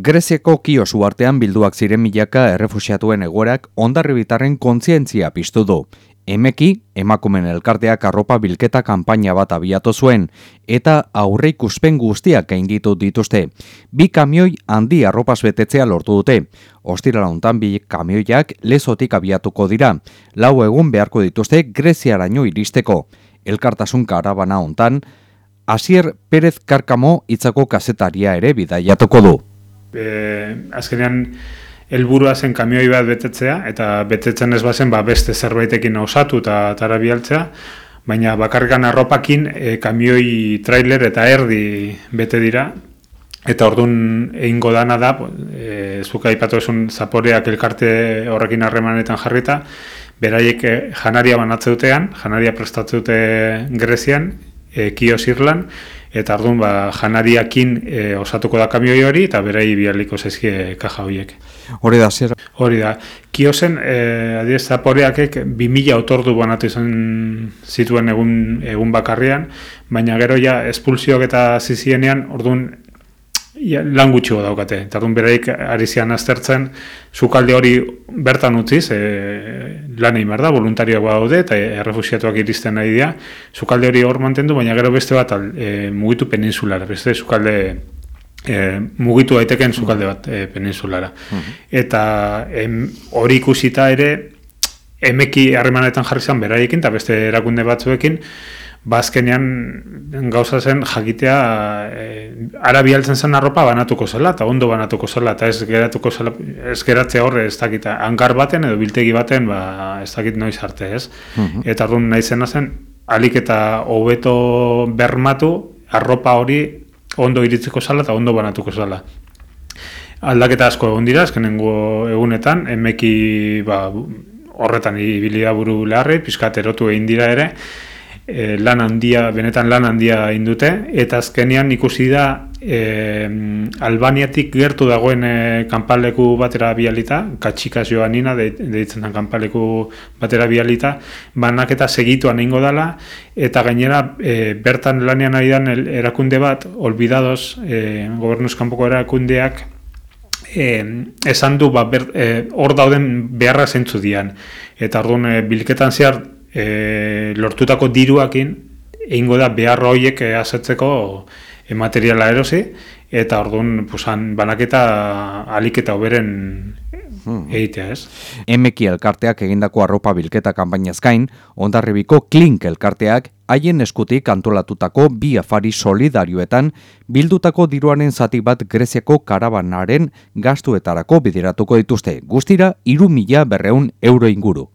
Greziako kiosu artean bilduak ziren milaka errefusiatuen egoerak ondarribitarren kontzientzia piztu du. Emeki, emakumen elkarteak arropa bilketa kanpaina bat abiatu zuen, eta aurre ikuspen guztiak gainditu dituzte. Bi kamioi handi arropas betetzea lortu dute. Ostira launtan bi kamioiak lezotik abiatuko dira. Lau egun beharko dituzte Greziaraino iristeko. Elkartasun karabana hontan, Asier Perez Karkamo itzako kazetaria ere bidaiatuko du e, azkenean helburua zen kamioi bat betetzea eta betetzen ez bazen ba, beste zerbaitekin osatu eta tara bialtzea, baina bakarrikan arropakin e, kamioi trailer eta erdi bete dira. Eta ordun egingo dana da e, zuka ipatu esun zaporeak elkarte horrekin harremanetan jarrita beraiek e, janaria banatze dutean, janaria prestatze dute Grezian, e, kios Irlan, eta ardun ba, janariakin e, osatuko da kamioi hori eta berai bialiko zezkie kaja horiek. Hori da, zer? Hori da. Kiosen, e, adiez, zaporeakek 2000 otordu banatu izan zituen egun, egun bakarrian, baina gero ja espulsioak eta zizienean, orduan ja, lan gutxi daukate. Eta dun beraik ari zian aztertzen, sukalde hori bertan utziz, e, lan egin da, voluntarioak daude, eta errefusiatuak iristen nahi dira, sukalde hori hor mantendu, baina gero beste bat e, mugitu peninsulara, beste sukalde e, mugitu daiteken sukalde bat e, peninsulara. Mhm. Eta hori ikusita ere, emeki harremanetan jarri zan beraiekin, eta beste erakunde batzuekin, bazkenean ba, gauza zen jakitea e, ara bialtzen zen arropa banatuko zela eta ondo banatuko zela eta ez geratuko zela ez geratzea horre ez dakita hangar baten edo biltegi baten ba, ez dakit noiz arte ez? Mhm. eta arrun nahi zena zen alik eta hobeto bermatu arropa hori ondo iritzeko zela eta ondo banatuko zela. Aldaketa asko egon dira azkenengo egunetan emeki ba, horretan ibilia buru leharri pizkat erotu egin dira ere e, lan handia, benetan lan handia indute, eta azkenean ikusi da e, Albaniatik gertu dagoen e, kanpaleku batera bialita, katxikaz joan nina, deitzen den kanpaleku batera bialita, banak eta segituan ingo dela, eta gainera e, bertan lanean ari dan erakunde bat, olbidados, e, gobernuz kanpoko erakundeak, E, esan du ba, hor dauden beharra zentzu dian. Eta orduan e, bilketan zehar e, lortutako diruakin egingo da behar horiek e, asetzeko e, materiala erosi eta orduan pusan banaketa alik eta oberen hmm. egitea, ez? Emeki elkarteak egindako arropa bilketa kanpainaz gain, ondarribiko klink elkarteak haien eskutik antolatutako bi afari solidarioetan bildutako diruaren zati bat Greziako karabanaren gastuetarako bideratuko dituzte. Guztira, iru mila berreun euro inguru.